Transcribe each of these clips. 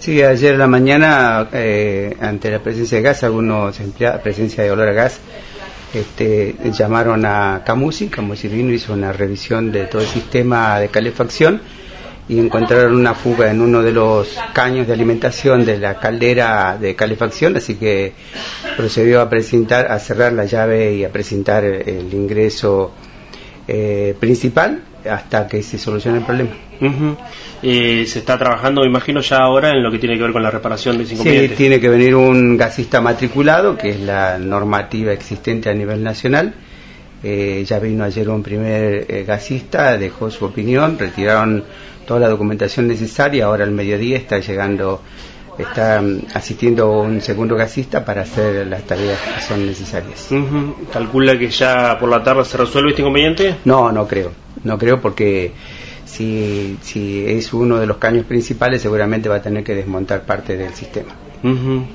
Sí, ayer en la mañana, eh, ante la presencia de gas, algunos empleados, presencia de olor a gas, este, llamaron a Camusi, Camusi vino, hizo una revisión de todo el sistema de calefacción y encontraron una fuga en uno de los caños de alimentación de la caldera de calefacción, así que procedió a presentar, a cerrar la llave y a presentar el ingreso eh, principal hasta que se solucione el problema. se está trabajando, me imagino, ya ahora en lo que tiene que ver con la reparación de ese Sí, tiene que venir un gasista matriculado, que es la normativa existente a nivel nacional. Eh, ya vino ayer un primer eh, gasista, dejó su opinión, retiraron toda la documentación necesaria, ahora al mediodía está llegando está mm, asistiendo un segundo gasista para hacer las tareas que son necesarias. ¿Calcula que ya por la tarde se resuelve este inconveniente? No, no creo. No creo porque si, si es uno de los caños principales seguramente va a tener que desmontar parte del sistema.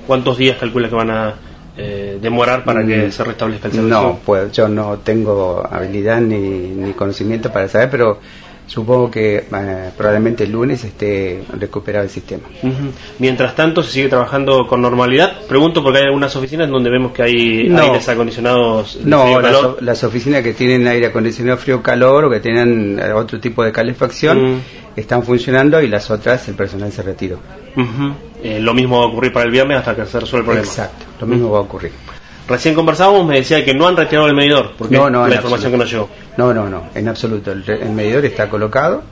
¿Cuántos días calcula que van a eh, demorar para que mm, se restablezca el servicio? No, pues yo no tengo habilidad ni, ni conocimiento para saber, pero supongo que eh, probablemente el lunes esté recuperado el sistema. Mientras tanto, se sigue trabajando con normalidad. Pregunto porque hay algunas oficinas donde vemos que hay aires acondicionados. no, las, oficinas que tienen aire acondicionado frío-calor o que tienen eh, otro tipo de calefacción están funcionando y las otras el personal se retiró. Eh, lo mismo va a ocurrir para el viernes hasta que se resuelva el problema. Exacto, lo mismo va a ocurrir. Recién conversábamos, me decía que no han retirado el medidor, porque no, no, la información que nos llegó. No, no, no, en absoluto. El, medidor está colocado,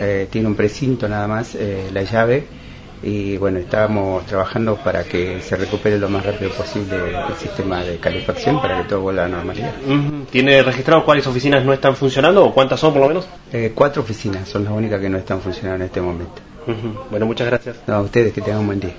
eh, tiene un precinto nada más, eh, la llave, y bueno, estábamos trabajando para que se recupere lo más rápido posible el sistema de calefacción para que todo vuelva a la normalidad. ¿Tiene registrado cuáles oficinas no están funcionando o cuántas son por lo menos? Eh, cuatro oficinas son las únicas que no están funcionando en este momento. Bueno, muchas gracias. a ustedes que tengan un buen día.